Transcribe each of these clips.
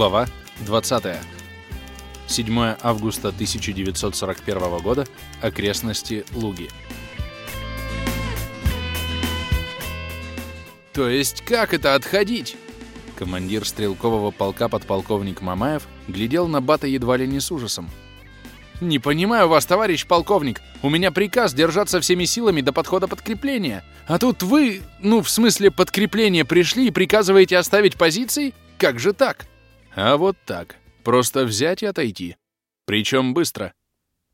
Глава 20. 7 августа 1941 года. Окрестности Луги. «То есть как это отходить?» Командир стрелкового полка подполковник Мамаев глядел на Бата едва ли не с ужасом. «Не понимаю вас, товарищ полковник. У меня приказ держаться всеми силами до подхода подкрепления. А тут вы, ну, в смысле, подкрепление пришли и приказываете оставить позиции? Как же так?» «А вот так. Просто взять и отойти. Причем быстро».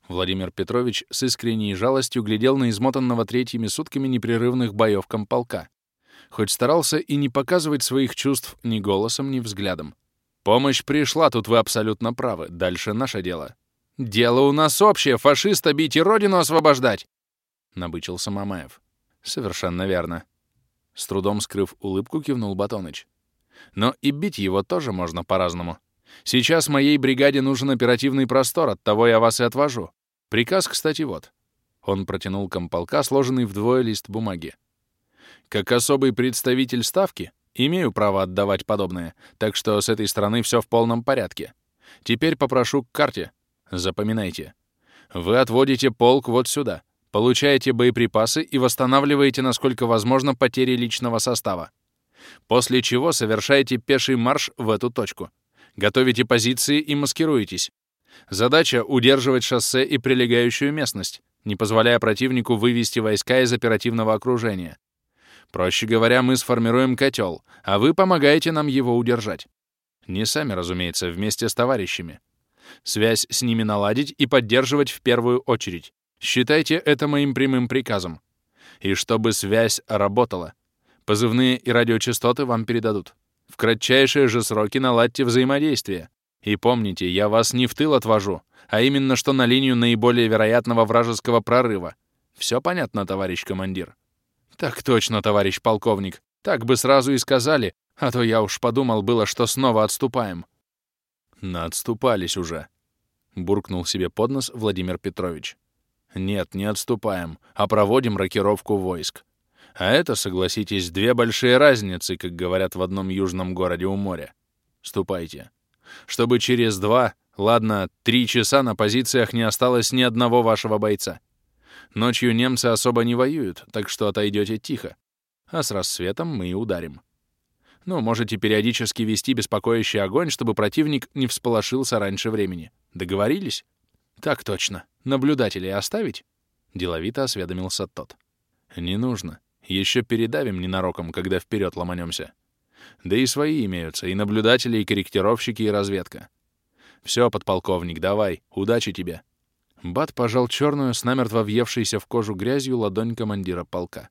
Владимир Петрович с искренней жалостью глядел на измотанного третьими сутками непрерывных боев комполка. Хоть старался и не показывать своих чувств ни голосом, ни взглядом. «Помощь пришла, тут вы абсолютно правы. Дальше наше дело». «Дело у нас общее — фашиста бить и родину освобождать!» — набычился Мамаев. «Совершенно верно». С трудом скрыв улыбку, кивнул Батоныч. «Но и бить его тоже можно по-разному. Сейчас моей бригаде нужен оперативный простор, от того я вас и отвожу. Приказ, кстати, вот». Он протянул комполка, сложенный вдвое лист бумаги. «Как особый представитель Ставки имею право отдавать подобное, так что с этой стороны все в полном порядке. Теперь попрошу к карте, Запоминайте. Вы отводите полк вот сюда, получаете боеприпасы и восстанавливаете, насколько возможно, потери личного состава. После чего совершаете пеший марш в эту точку. Готовите позиции и маскируетесь. Задача — удерживать шоссе и прилегающую местность, не позволяя противнику вывести войска из оперативного окружения. Проще говоря, мы сформируем котел, а вы помогаете нам его удержать. Не сами, разумеется, вместе с товарищами. Связь с ними наладить и поддерживать в первую очередь. Считайте это моим прямым приказом. И чтобы связь работала. Позывные и радиочастоты вам передадут. В кратчайшие же сроки наладьте взаимодействие. И помните, я вас не в тыл отвожу, а именно что на линию наиболее вероятного вражеского прорыва. Все понятно, товарищ командир? Так точно, товарищ полковник. Так бы сразу и сказали, а то я уж подумал было, что снова отступаем. «Наотступались уже», — буркнул себе под нос Владимир Петрович. «Нет, не отступаем, а проводим рокировку войск. А это, согласитесь, две большие разницы, как говорят в одном южном городе у моря. Ступайте. Чтобы через два, ладно, три часа на позициях не осталось ни одного вашего бойца. Ночью немцы особо не воюют, так что отойдете тихо. А с рассветом мы и ударим. Ну, можете периодически вести беспокоящий огонь, чтобы противник не всполошился раньше времени. Договорились? Так точно. Наблюдателей оставить? Деловито осведомился тот. Не нужно. Еще передавим ненароком, когда вперед ломанемся. Да и свои имеются, и наблюдатели, и корректировщики, и разведка. Все, подполковник, давай, удачи тебе. Бат пожал черную, с намертво въевшейся в кожу грязью ладонь командира полка.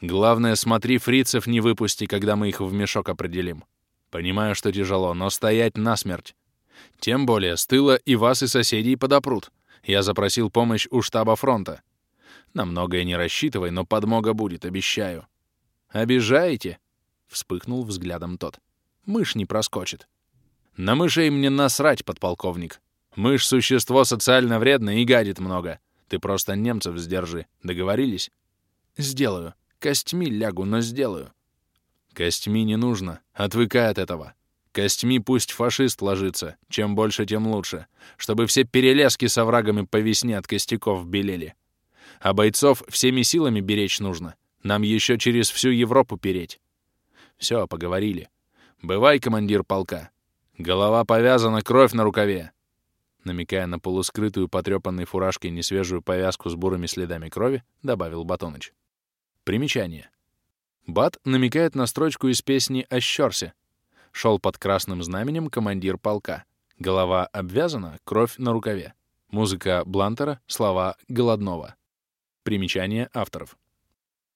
Главное, смотри, фрицев не выпусти, когда мы их в мешок определим. Понимаю, что тяжело, но стоять насмерть. Тем более, с тыла и вас, и соседей подопрут. Я запросил помощь у штаба фронта. На многое не рассчитывай, но подмога будет, обещаю. «Обижаете?» — вспыхнул взглядом тот. «Мышь не проскочит». «На мышей мне насрать, подполковник. Мышь — существо социально вредное и гадит много. Ты просто немцев сдержи. Договорились?» «Сделаю», Костьми лягу, но сделаю. Костьми не нужно. Отвыкай от этого. Костьми пусть фашист ложится. Чем больше, тем лучше. Чтобы все перелески с оврагами по весне от костяков белели. А бойцов всеми силами беречь нужно. Нам еще через всю Европу переть. Все, поговорили. Бывай, командир полка. Голова повязана, кровь на рукаве. Намекая на полускрытую потрепанной фуражкой несвежую повязку с бурыми следами крови, добавил Батоныч. Примечание. Бат намекает на строчку из песни о Щорсе. Шел под красным знаменем командир полка. Голова обвязана, кровь на рукаве. Музыка Блантера, слова Голодного. Примечание авторов.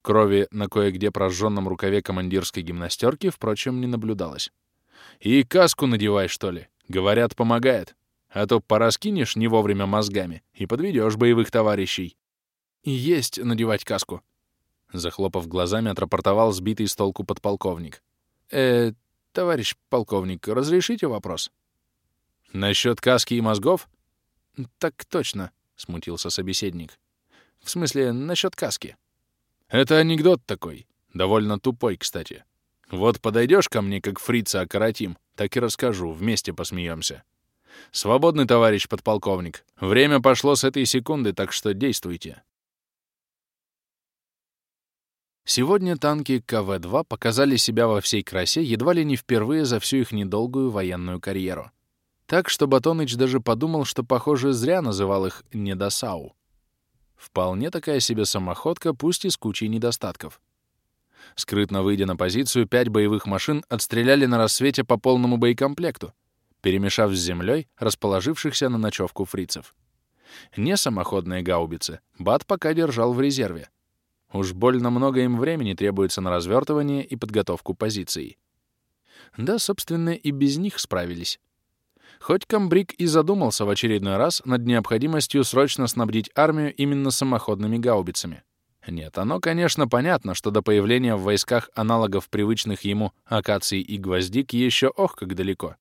Крови на кое-где прожженном рукаве командирской гимнастерки, впрочем, не наблюдалось. «И каску надевай, что ли? Говорят, помогает. А то пораскинешь не вовремя мозгами и подведешь боевых товарищей». «Есть надевать каску», Захлопав глазами, отрапортовал сбитый с толку подполковник. «Э, товарищ полковник, разрешите вопрос?» «Насчет каски и мозгов?» «Так точно», — смутился собеседник. «В смысле, насчет каски». «Это анекдот такой. Довольно тупой, кстати. Вот подойдешь ко мне, как фрица окоротим, Так и расскажу, вместе посмеемся. Свободный товарищ подполковник. Время пошло с этой секунды, так что действуйте. Сегодня танки КВ-2 показали себя во всей красе едва ли не впервые за всю их недолгую военную карьеру. Так что Батоныч даже подумал, что, похоже, зря называл их «недосау». Вполне такая себе самоходка, пусть и с кучей недостатков. Скрытно выйдя на позицию, пять боевых машин отстреляли на рассвете по полному боекомплекту, перемешав с землей расположившихся на ночевку фрицев. Не самоходные гаубицы Бат пока держал в резерве. Уж больно много им времени требуется на развертывание и подготовку позиций. Да, собственно, и без них справились. Хоть Камбрик и задумался в очередной раз над необходимостью срочно снабдить армию именно самоходными гаубицами. Нет, оно, конечно, понятно, что до появления в войсках аналогов привычных ему акаций и гвоздик еще ох как далеко.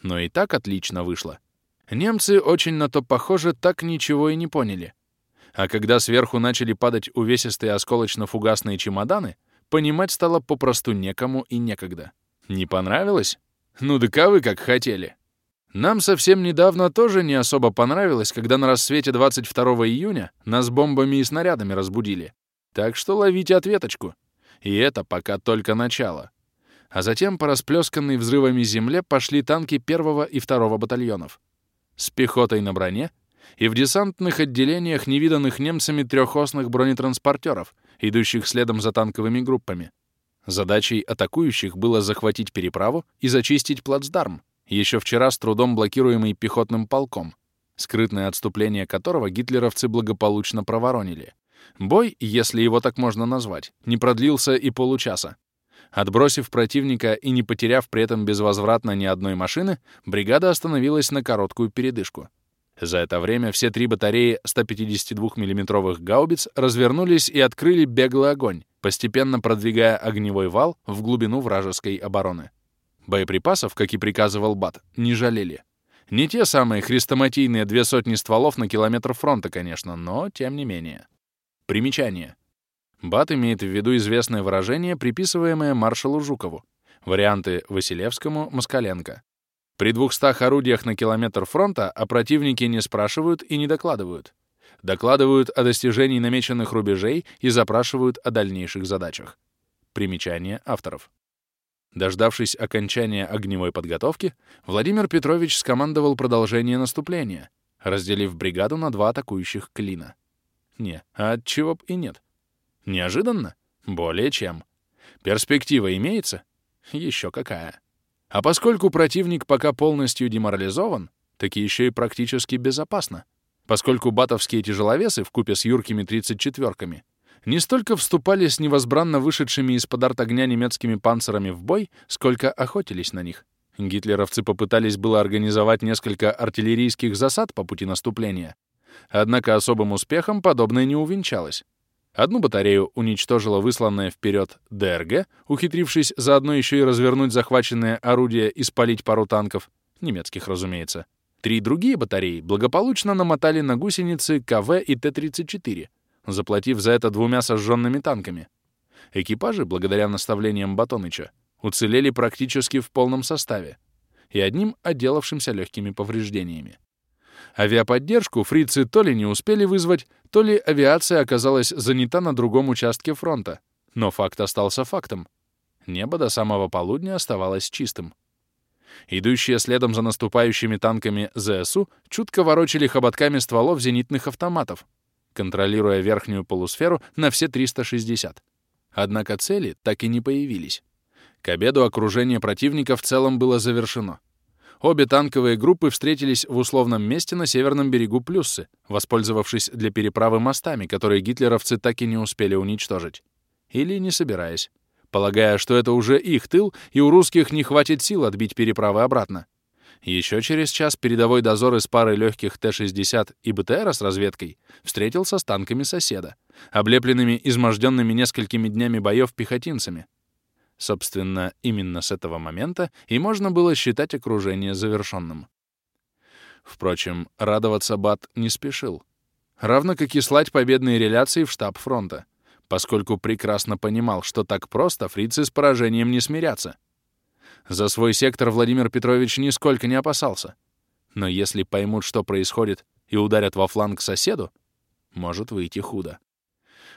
Но и так отлично вышло. Немцы, очень на то похоже, так ничего и не поняли. А когда сверху начали падать увесистые осколочно-фугасные чемоданы, понимать стало попросту некому и некогда. Не понравилось? Ну да вы как хотели. Нам совсем недавно тоже не особо понравилось, когда на рассвете 22 июня нас бомбами и снарядами разбудили. Так что ловите ответочку. И это пока только начало. А затем по расплесканной взрывами земле пошли танки первого и второго батальонов. С пехотой на броне и в десантных отделениях невиданных немцами трехосных бронетранспортеров, идущих следом за танковыми группами. Задачей атакующих было захватить переправу и зачистить плацдарм, еще вчера с трудом блокируемый пехотным полком, скрытное отступление которого гитлеровцы благополучно проворонили. Бой, если его так можно назвать, не продлился и получаса. Отбросив противника и не потеряв при этом безвозвратно ни одной машины, бригада остановилась на короткую передышку. За это время все три батареи 152 миллиметровых гаубиц развернулись и открыли беглый огонь, постепенно продвигая огневой вал в глубину вражеской обороны. Боеприпасов, как и приказывал Бат, не жалели. Не те самые хрестоматийные две сотни стволов на километр фронта, конечно, но тем не менее. Примечание. Бат имеет в виду известное выражение, приписываемое маршалу Жукову. Варианты Василевскому, Москаленко. При 200 орудиях на километр фронта о противнике не спрашивают и не докладывают. Докладывают о достижении намеченных рубежей и запрашивают о дальнейших задачах. Примечание авторов. Дождавшись окончания огневой подготовки, Владимир Петрович скомандовал продолжение наступления, разделив бригаду на два атакующих клина. Не, а от чего б и нет. Неожиданно? Более чем. Перспектива имеется? Еще какая. А поскольку противник пока полностью деморализован, так еще и практически безопасно. Поскольку батовские тяжеловесы в купе с юркими 34-ками не столько вступали с невозбранно вышедшими из-под арт огня немецкими панцерами в бой, сколько охотились на них. Гитлеровцы попытались было организовать несколько артиллерийских засад по пути наступления, Однако особым успехом подобное не увенчалось. Одну батарею уничтожила высланная вперед ДРГ, ухитрившись заодно еще и развернуть захваченное орудие и спалить пару танков, немецких, разумеется. Три другие батареи благополучно намотали на гусеницы КВ и Т-34, заплатив за это двумя сожженными танками. Экипажи, благодаря наставлениям Батоныча, уцелели практически в полном составе и одним отделавшимся легкими повреждениями. Авиаподдержку фрицы то ли не успели вызвать, то ли авиация оказалась занята на другом участке фронта. Но факт остался фактом. Небо до самого полудня оставалось чистым. Идущие следом за наступающими танками ЗСУ чутко ворочали хоботками стволов зенитных автоматов, контролируя верхнюю полусферу на все 360. Однако цели так и не появились. К обеду окружение противника в целом было завершено. Обе танковые группы встретились в условном месте на северном берегу Плюссы, воспользовавшись для переправы мостами, которые гитлеровцы так и не успели уничтожить. Или не собираясь, полагая, что это уже их тыл, и у русских не хватит сил отбить переправы обратно. Еще через час передовой дозор из пары легких Т-60 и БТРа с разведкой встретился с танками соседа, облепленными изможденными несколькими днями боев пехотинцами, Собственно, именно с этого момента и можно было считать окружение завершенным. Впрочем, радоваться Бат не спешил. Равно как и слать победные реляции в штаб фронта, поскольку прекрасно понимал, что так просто фрицы с поражением не смирятся. За свой сектор Владимир Петрович нисколько не опасался. Но если поймут, что происходит, и ударят во фланг соседу, может выйти худо.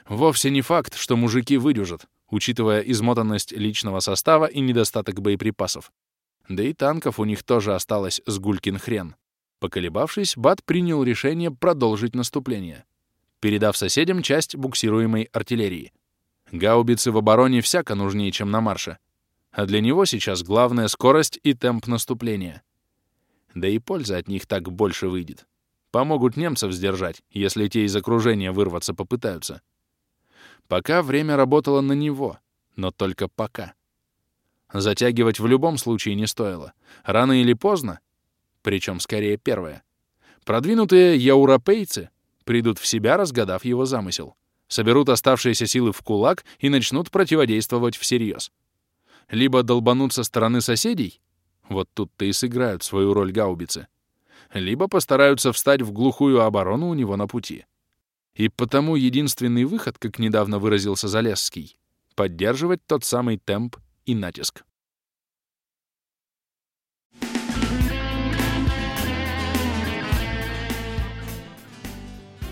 Вовсе не факт, что мужики выдержат, учитывая измотанность личного состава и недостаток боеприпасов. Да и танков у них тоже осталось с гулькин хрен. Поколебавшись, Бат принял решение продолжить наступление, передав соседям часть буксируемой артиллерии. Гаубицы в обороне всяко нужнее, чем на марше. А для него сейчас главная скорость и темп наступления. Да и польза от них так больше выйдет. Помогут немцев сдержать, если те из окружения вырваться попытаются. Пока время работало на него, но только пока. Затягивать в любом случае не стоило. Рано или поздно, причем скорее первое, продвинутые европейцы придут в себя, разгадав его замысел, соберут оставшиеся силы в кулак и начнут противодействовать всерьез. Либо долбанут со стороны соседей, вот тут-то и сыграют свою роль гаубицы, либо постараются встать в глухую оборону у него на пути. И потому единственный выход, как недавно выразился Залесский, поддерживать тот самый темп и натиск.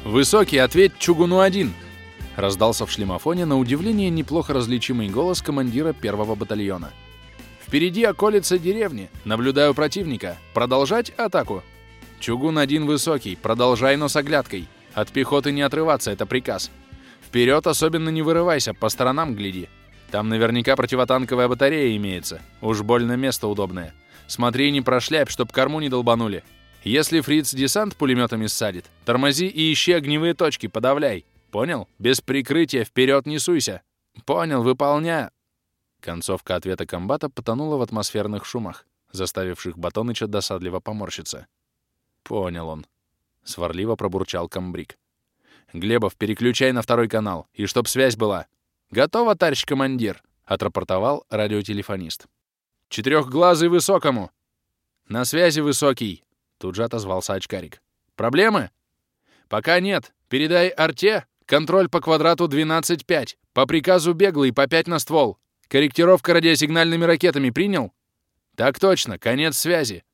«Высокий, ответь Чугуну-1!» — раздался в шлемофоне на удивление неплохо различимый голос командира первого батальона. «Впереди околица деревни. Наблюдаю противника. Продолжать атаку?» «Чугун-1 высокий. Продолжай, но с оглядкой. От пехоты не отрываться, это приказ. Вперед особенно не вырывайся, по сторонам гляди. Там наверняка противотанковая батарея имеется. Уж больно место удобное. Смотри, не прошляпь, чтоб корму не долбанули. Если фриц десант пулеметами ссадит, тормози и ищи огневые точки, подавляй. Понял? Без прикрытия вперед не суйся. Понял, выполняю. Концовка ответа комбата потонула в атмосферных шумах, заставивших Батоныча досадливо поморщиться. Понял он. Сварливо пробурчал комбриг. «Глебов, переключай на второй канал, и чтоб связь была». «Готово, товарищ командир», — отрапортовал радиотелефонист. «Четырехглазый высокому». «На связи высокий», — тут же отозвался очкарик. «Проблемы?» «Пока нет. Передай Арте контроль по квадрату 12-5. По приказу беглый по 5 на ствол. Корректировка радиосигнальными ракетами принял?» «Так точно. Конец связи».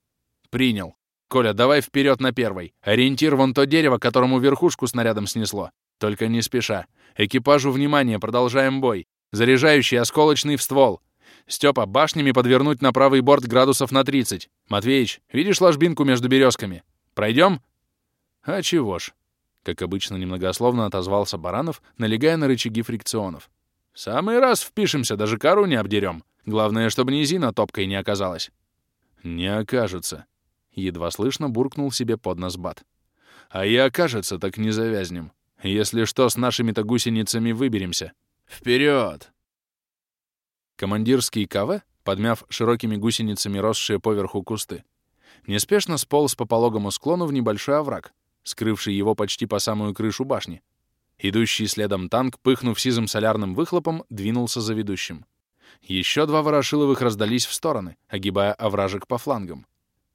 «Принял». «Коля, давай вперед на первой. Ориентир вон то дерево, которому верхушку снарядом снесло. Только не спеша. Экипажу внимание, продолжаем бой. Заряжающий осколочный в ствол. Степа, башнями подвернуть на правый борт градусов на 30. Матвеич, видишь ложбинку между березками? Пройдем? А чего ж? Как обычно, немногословно отозвался Баранов, налегая на рычаги фрикционов. В самый раз впишемся, даже кору не обдерем. Главное, чтобы низина топкой не оказалась. Не окажется, Едва слышно буркнул себе под нос Бат. «А я, кажется, так не завязнем. Если что, с нашими-то гусеницами выберемся. Вперед!» Командирский КВ, подмяв широкими гусеницами росшие поверху кусты, неспешно сполз по пологому склону в небольшой овраг, скрывший его почти по самую крышу башни. Идущий следом танк, пыхнув сизым солярным выхлопом, двинулся за ведущим. Еще два ворошиловых раздались в стороны, огибая овражек по флангам.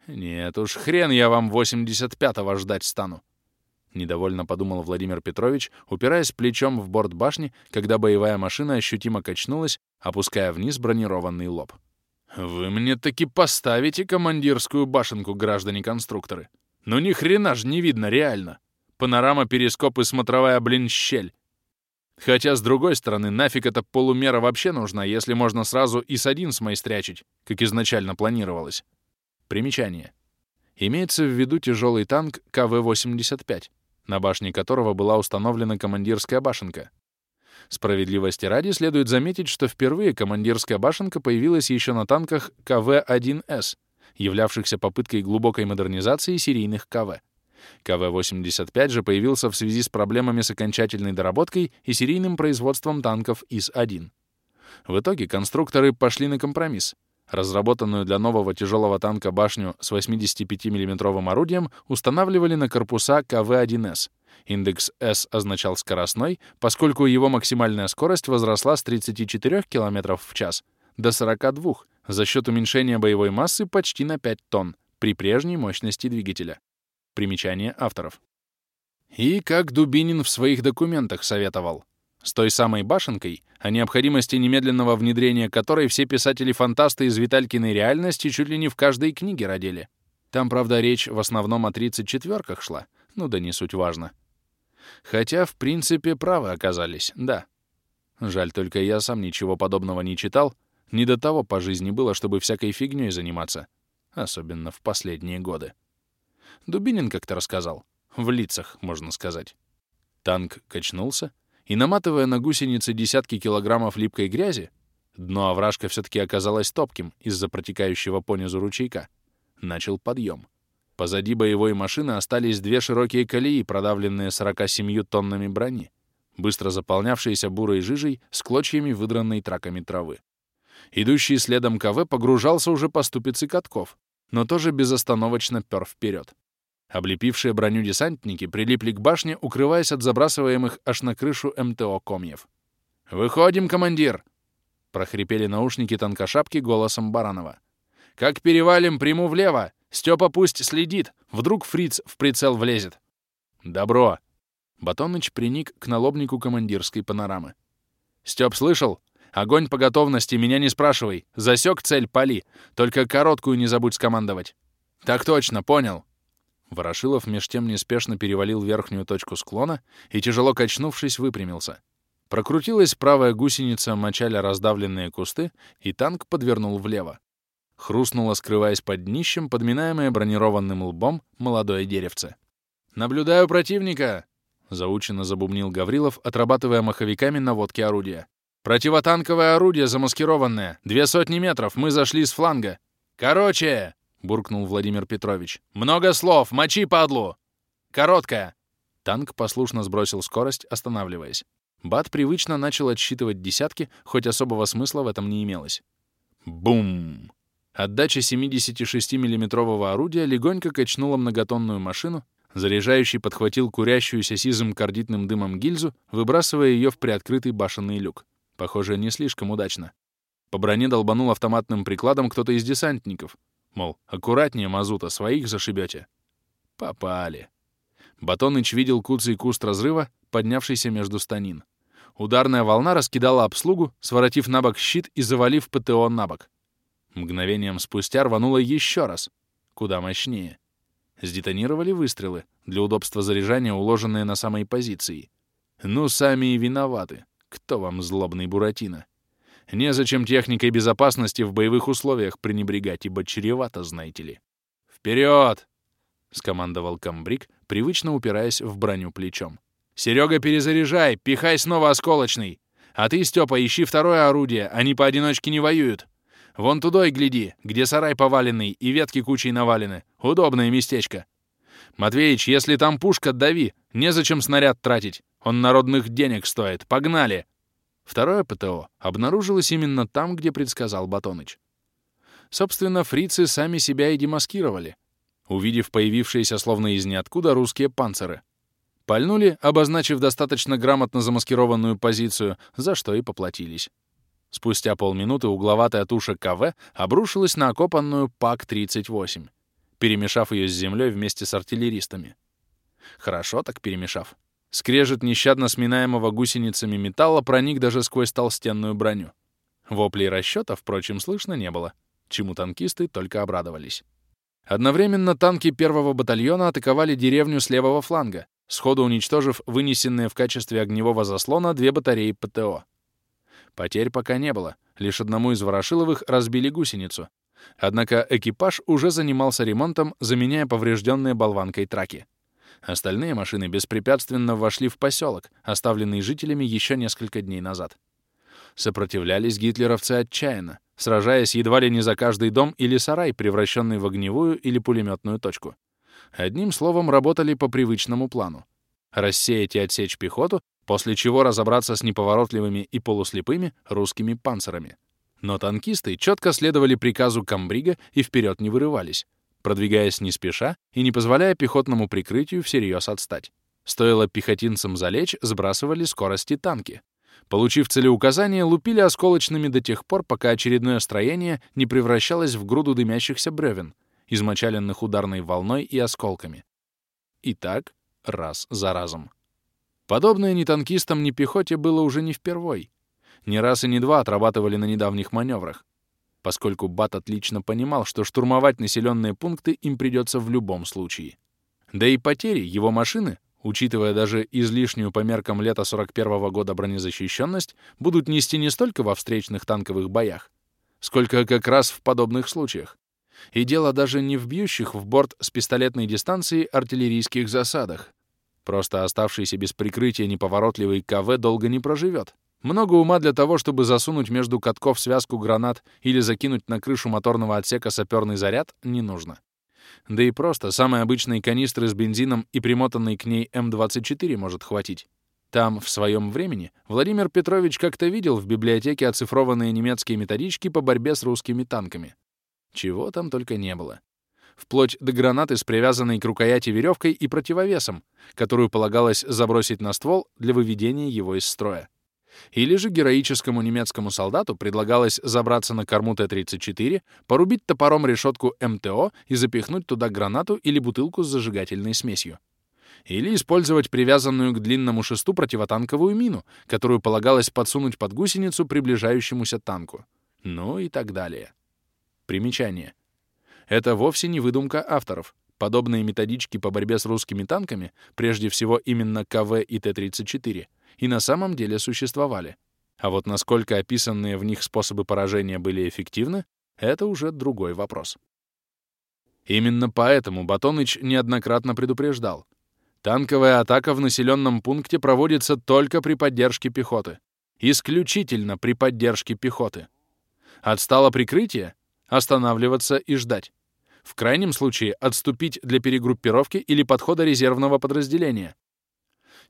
«Нет уж, хрен я вам 85-го ждать стану!» Недовольно подумал Владимир Петрович, упираясь плечом в борт башни, когда боевая машина ощутимо качнулась, опуская вниз бронированный лоб. «Вы мне таки поставите командирскую башенку, граждане-конструкторы! Ну ни хрена ж не видно реально! Панорама, перископ и смотровая, блин, щель! Хотя, с другой стороны, нафиг эта полумера вообще нужна, если можно сразу и с один смайстрячить, как изначально планировалось. Примечание. Имеется в виду тяжелый танк КВ-85, на башне которого была установлена командирская башенка. Справедливости ради следует заметить, что впервые командирская башенка появилась еще на танках КВ-1С, являвшихся попыткой глубокой модернизации серийных КВ. КВ-85 же появился в связи с проблемами с окончательной доработкой и серийным производством танков ИС-1. В итоге конструкторы пошли на компромисс — Разработанную для нового тяжелого танка башню с 85 миллиметровым орудием устанавливали на корпуса КВ-1С. Индекс S означал скоростной, поскольку его максимальная скорость возросла с 34 км в час до 42 за счет уменьшения боевой массы почти на 5 тонн при прежней мощности двигателя. Примечание авторов. И как Дубинин в своих документах советовал. с той самой башенкой, о необходимости немедленного внедрения которой все писатели-фантасты из Виталькиной реальности чуть ли не в каждой книге родили. Там, правда, речь в основном о 34-ках шла, ну да не суть важно. Хотя, в принципе, правы оказались, да. Жаль, только я сам ничего подобного не читал, не до того по жизни было, чтобы всякой фигней заниматься, особенно в последние годы. Дубинин как-то рассказал. В лицах, можно сказать. Танк качнулся, и, наматывая на гусеницы десятки килограммов липкой грязи, дно овражка все-таки оказалось топким из-за протекающего понизу ручейка, начал подъем. Позади боевой машины остались две широкие колеи, продавленные 47 тоннами брони, быстро заполнявшиеся бурой жижей с клочьями выдранной траками травы. Идущий следом КВ погружался уже по ступице катков, но тоже безостановочно пер вперед. Облепившие броню десантники прилипли к башне, укрываясь от забрасываемых аж на крышу МТО комьев. «Выходим, командир!» — прохрипели наушники танкошапки голосом Баранова. «Как перевалим, приму влево! Степа пусть следит! Вдруг фриц в прицел влезет!» «Добро!» Батоныч приник к налобнику командирской панорамы. «Степ, слышал? Огонь по готовности, меня не спрашивай. Засек цель, пали. Только короткую не забудь скомандовать». «Так точно, понял!» Ворошилов меж тем неспешно перевалил верхнюю точку склона и, тяжело качнувшись, выпрямился. Прокрутилась правая гусеница, мочаля раздавленные кусты, и танк подвернул влево. Хрустнуло, скрываясь под днищем, подминаемое бронированным лбом молодое деревце. «Наблюдаю противника!» — заученно забубнил Гаврилов, отрабатывая маховиками наводки орудия. «Противотанковое орудие замаскированное. Две сотни метров. Мы зашли с фланга. Короче!» — буркнул Владимир Петрович. «Много слов! Мочи, падлу! Короткая!» Танк послушно сбросил скорость, останавливаясь. Бат привычно начал отсчитывать десятки, хоть особого смысла в этом не имелось. Бум! Отдача 76 миллиметрового орудия легонько качнула многотонную машину, заряжающий подхватил курящуюся сизым кардитным дымом гильзу, выбрасывая ее в приоткрытый башенный люк. Похоже, не слишком удачно. По броне долбанул автоматным прикладом кто-то из десантников, Мол, аккуратнее мазута, своих зашибете. Попали. Батоныч видел куцый куст разрыва, поднявшийся между станин. Ударная волна раскидала обслугу, своротив на бок щит и завалив ПТО на бок. Мгновением спустя рвануло еще раз, куда мощнее. Сдетонировали выстрелы, для удобства заряжания уложенные на самой позиции. Ну, сами и виноваты. Кто вам злобный Буратино? Незачем техникой безопасности в боевых условиях пренебрегать, ибо чревато, знаете ли. «Вперед!» — скомандовал комбриг, привычно упираясь в броню плечом. «Серега, перезаряжай! Пихай снова осколочный! А ты, Степа, ищи второе орудие, они поодиночке не воюют. Вон тудой гляди, где сарай поваленный и ветки кучей навалены. Удобное местечко. Матвеич, если там пушка, дави. Незачем снаряд тратить. Он народных денег стоит. Погнали!» Второе ПТО обнаружилось именно там, где предсказал Батоныч. Собственно, фрицы сами себя и демаскировали, увидев появившиеся словно из ниоткуда русские панциры. Пальнули, обозначив достаточно грамотно замаскированную позицию, за что и поплатились. Спустя полминуты угловатая туша КВ обрушилась на окопанную ПАК-38, перемешав ее с землей вместе с артиллеристами. Хорошо так перемешав. Скрежет нещадно сминаемого гусеницами металла проник даже сквозь толстенную броню. Воплей расчета, впрочем, слышно не было, чему танкисты только обрадовались. Одновременно танки первого батальона атаковали деревню с левого фланга, сходу уничтожив вынесенные в качестве огневого заслона две батареи ПТО. Потерь пока не было, лишь одному из Ворошиловых разбили гусеницу. Однако экипаж уже занимался ремонтом, заменяя поврежденные болванкой траки. Остальные машины беспрепятственно вошли в поселок, оставленный жителями еще несколько дней назад. Сопротивлялись гитлеровцы отчаянно, сражаясь едва ли не за каждый дом или сарай, превращенный в огневую или пулеметную точку. Одним словом, работали по привычному плану. Рассеять и отсечь пехоту, после чего разобраться с неповоротливыми и полуслепыми русскими панцирами. Но танкисты четко следовали приказу комбрига и вперед не вырывались продвигаясь не спеша и не позволяя пехотному прикрытию всерьез отстать. Стоило пехотинцам залечь, сбрасывали скорости танки. Получив целеуказание, лупили осколочными до тех пор, пока очередное строение не превращалось в груду дымящихся бревен, измочаленных ударной волной и осколками. И так раз за разом. Подобное ни танкистам, ни пехоте было уже не впервой. Ни раз и не два отрабатывали на недавних маневрах, поскольку Бат отлично понимал, что штурмовать населенные пункты им придется в любом случае. Да и потери его машины, учитывая даже излишнюю по меркам лета 41 -го года бронезащищенность, будут нести не столько во встречных танковых боях, сколько как раз в подобных случаях. И дело даже не в бьющих в борт с пистолетной дистанции артиллерийских засадах. Просто оставшийся без прикрытия неповоротливый КВ долго не проживет. Много ума для того, чтобы засунуть между катков связку гранат или закинуть на крышу моторного отсека саперный заряд, не нужно. Да и просто самой обычной канистры с бензином и примотанной к ней М24 может хватить. Там, в своем времени, Владимир Петрович как-то видел в библиотеке оцифрованные немецкие методички по борьбе с русскими танками. Чего там только не было. Вплоть до гранаты с привязанной к рукояти веревкой и противовесом, которую полагалось забросить на ствол для выведения его из строя. Или же героическому немецкому солдату предлагалось забраться на корму Т-34, порубить топором решетку МТО и запихнуть туда гранату или бутылку с зажигательной смесью. Или использовать привязанную к длинному шесту противотанковую мину, которую полагалось подсунуть под гусеницу приближающемуся танку. Ну и так далее. Примечание. Это вовсе не выдумка авторов. Подобные методички по борьбе с русскими танками, прежде всего именно КВ и Т-34, и на самом деле существовали. А вот насколько описанные в них способы поражения были эффективны, это уже другой вопрос. Именно поэтому Батоныч неоднократно предупреждал. Танковая атака в населенном пункте проводится только при поддержке пехоты. Исключительно при поддержке пехоты. Отстало прикрытие — останавливаться и ждать. В крайнем случае отступить для перегруппировки или подхода резервного подразделения.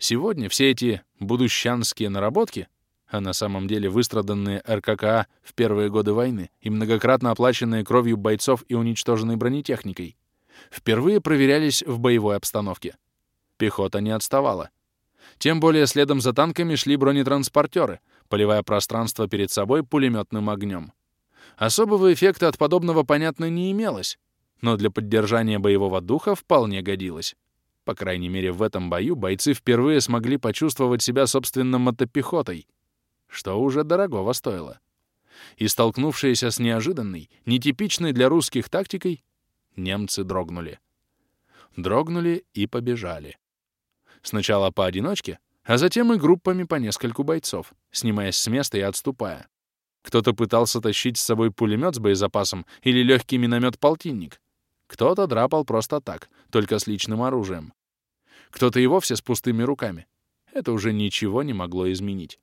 Сегодня все эти будущанские наработки, а на самом деле выстраданные РККА в первые годы войны и многократно оплаченные кровью бойцов и уничтоженной бронетехникой, впервые проверялись в боевой обстановке. Пехота не отставала. Тем более следом за танками шли бронетранспортеры, поливая пространство перед собой пулеметным огнем. Особого эффекта от подобного, понятно, не имелось, но для поддержания боевого духа вполне годилось. По крайней мере, в этом бою бойцы впервые смогли почувствовать себя, собственно, мотопехотой, что уже дорогого стоило. И столкнувшиеся с неожиданной, нетипичной для русских тактикой, немцы дрогнули. Дрогнули и побежали. Сначала поодиночке, а затем и группами по нескольку бойцов, снимаясь с места и отступая. Кто-то пытался тащить с собой пулемет с боезапасом или легкий миномет-полтинник. Кто-то драпал просто так, только с личным оружием. Кто-то и вовсе с пустыми руками. Это уже ничего не могло изменить.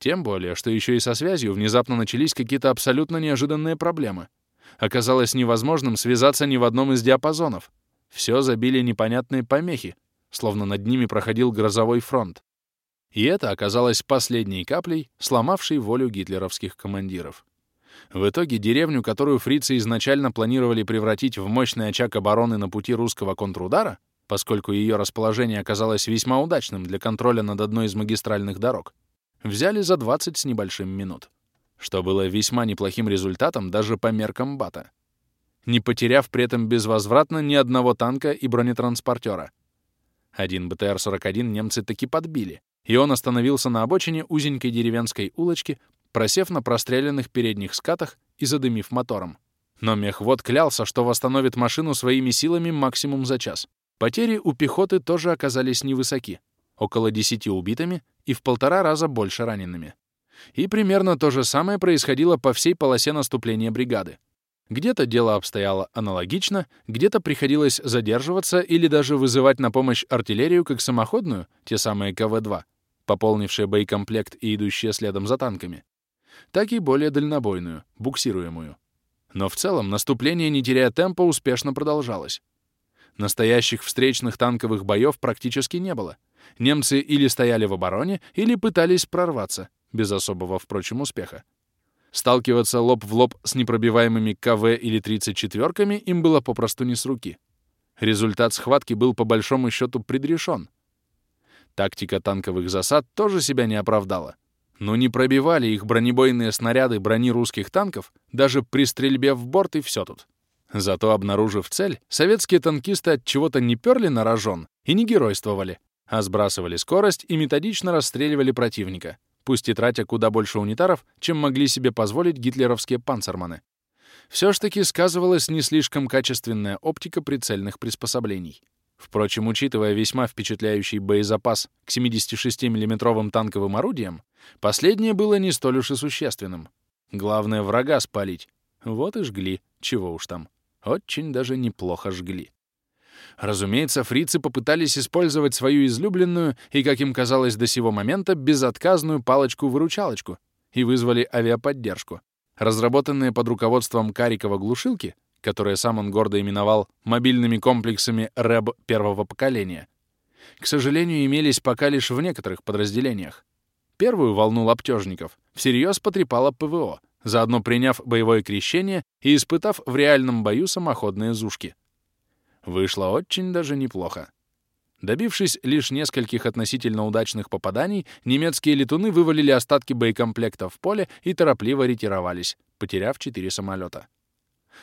Тем более, что еще и со связью внезапно начались какие-то абсолютно неожиданные проблемы. Оказалось невозможным связаться ни в одном из диапазонов. Все забили непонятные помехи, словно над ними проходил грозовой фронт. И это оказалось последней каплей, сломавшей волю гитлеровских командиров. В итоге деревню, которую фрицы изначально планировали превратить в мощный очаг обороны на пути русского контрудара, поскольку ее расположение оказалось весьма удачным для контроля над одной из магистральных дорог, взяли за 20 с небольшим минут, что было весьма неплохим результатом даже по меркам Бата, не потеряв при этом безвозвратно ни одного танка и бронетранспортера — один БТР-41 немцы таки подбили, и он остановился на обочине узенькой деревенской улочки, просев на простреленных передних скатах и задымив мотором. Но мехвод клялся, что восстановит машину своими силами максимум за час. Потери у пехоты тоже оказались невысоки. Около 10 убитыми и в полтора раза больше ранеными. И примерно то же самое происходило по всей полосе наступления бригады. Где-то дело обстояло аналогично, где-то приходилось задерживаться или даже вызывать на помощь артиллерию как самоходную, те самые КВ-2, пополнившие боекомплект и идущие следом за танками, так и более дальнобойную, буксируемую. Но в целом наступление, не теряя темпа, успешно продолжалось. Настоящих встречных танковых боев практически не было. Немцы или стояли в обороне, или пытались прорваться, без особого, впрочем, успеха. Сталкиваться лоб в лоб с непробиваемыми КВ или 34-ками им было попросту не с руки. Результат схватки был по большому счету предрешен. Тактика танковых засад тоже себя не оправдала. Но не пробивали их бронебойные снаряды брони русских танков даже при стрельбе в борт и все тут. Зато, обнаружив цель, советские танкисты от чего-то не перли на рожон и не геройствовали, а сбрасывали скорость и методично расстреливали противника, пусть и тратя куда больше унитаров, чем могли себе позволить гитлеровские панцерманы. Все ж таки сказывалась не слишком качественная оптика прицельных приспособлений. Впрочем, учитывая весьма впечатляющий боезапас к 76 миллиметровым танковым орудиям, последнее было не столь уж и существенным. Главное — врага спалить. Вот и жгли, чего уж там. Очень даже неплохо жгли. Разумеется, фрицы попытались использовать свою излюбленную и, как им казалось до сего момента, безотказную палочку-выручалочку и вызвали авиаподдержку. Разработанные под руководством Карикова глушилки, которые сам он гордо именовал мобильными комплексами РЭБ первого поколения, к сожалению, имелись пока лишь в некоторых подразделениях. Первую волну лаптежников всерьез потрепала ПВО, заодно приняв боевое крещение и испытав в реальном бою самоходные зушки. Вышло очень даже неплохо. Добившись лишь нескольких относительно удачных попаданий, немецкие летуны вывалили остатки боекомплекта в поле и торопливо ретировались, потеряв четыре самолета.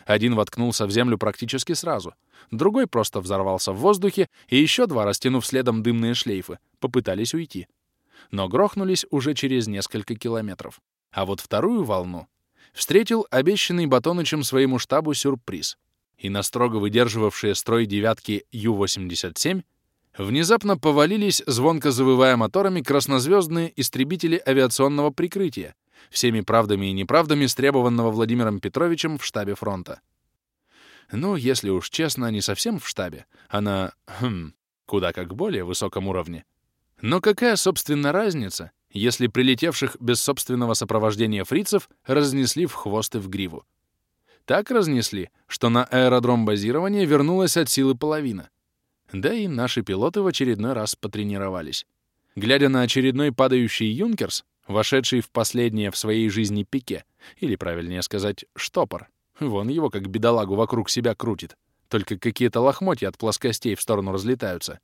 Один воткнулся в землю практически сразу, другой просто взорвался в воздухе, и еще два, растянув следом дымные шлейфы, попытались уйти. Но грохнулись уже через несколько километров. А вот вторую волну встретил обещанный Батонычем своему штабу сюрприз и на строго выдерживавшие строй девятки Ю-87 внезапно повалились, звонко завывая моторами, краснозвездные истребители авиационного прикрытия, всеми правдами и неправдами стребованного Владимиром Петровичем в штабе фронта. Ну, если уж честно, не совсем в штабе, а на, хм, куда как более высоком уровне. Но какая, собственно, разница, если прилетевших без собственного сопровождения фрицев разнесли в хвост и в гриву? Так разнесли, что на аэродром базирования вернулась от силы половина. Да и наши пилоты в очередной раз потренировались. Глядя на очередной падающий «Юнкерс», вошедший в последнее в своей жизни пике, или, правильнее сказать, штопор, вон его как бедолагу вокруг себя крутит, только какие-то лохмотья от плоскостей в сторону разлетаются.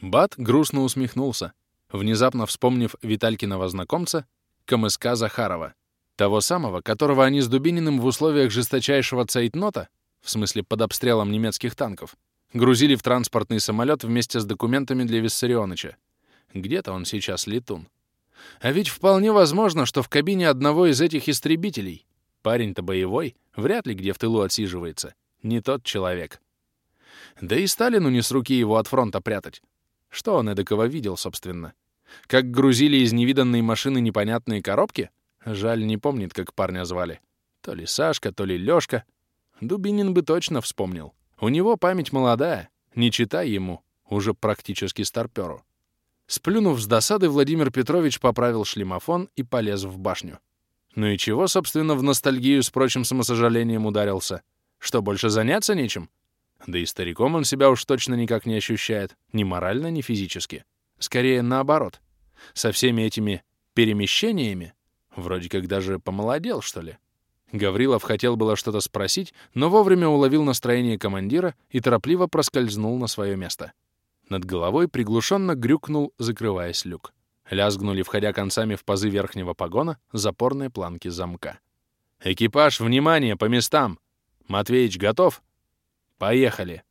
Бат грустно усмехнулся, внезапно вспомнив Виталькиного знакомца, КМСК Захарова — того самого, которого они с Дубининым в условиях жесточайшего цейтнота, в смысле под обстрелом немецких танков, грузили в транспортный самолет вместе с документами для Виссарионовича. Где-то он сейчас летун. А ведь вполне возможно, что в кабине одного из этих истребителей. Парень-то боевой, вряд ли где в тылу отсиживается. Не тот человек. Да и Сталину не с руки его от фронта прятать. Что он эдакого видел, собственно? Как грузили из невиданной машины непонятные коробки — Жаль, не помнит, как парня звали. То ли Сашка, то ли Лёшка. Дубинин бы точно вспомнил. У него память молодая, не читай ему, уже практически старпёру. Сплюнув с досады, Владимир Петрович поправил шлемофон и полез в башню. Ну и чего, собственно, в ностальгию с прочим самосожалением ударился? Что, больше заняться нечем? Да и стариком он себя уж точно никак не ощущает, ни морально, ни физически. Скорее, наоборот. Со всеми этими перемещениями Вроде как даже помолодел, что ли. Гаврилов хотел было что-то спросить, но вовремя уловил настроение командира и торопливо проскользнул на свое место. Над головой приглушенно грюкнул, закрываясь люк. Лязгнули, входя концами в пазы верхнего погона, запорные планки замка. «Экипаж, внимание, по местам! Матвеич готов? Поехали!»